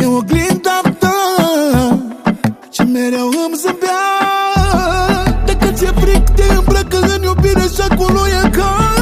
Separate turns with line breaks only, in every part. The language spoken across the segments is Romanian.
E oglinda ta Ce mereu îmi zâmbea. Dacă ți-e fric te îmbrăcă în iubire și acolo e cald.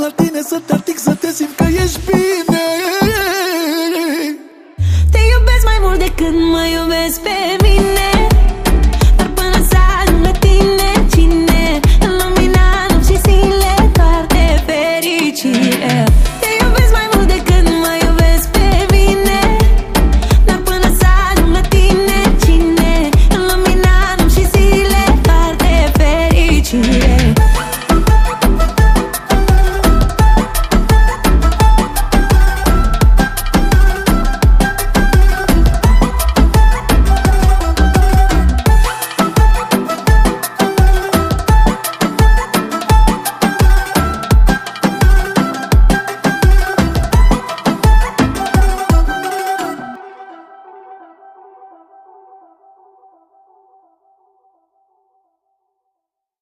la tine Să te ating, să te simt că ești bine.
Te iubesc mai mult decât mă iubesc pe mine.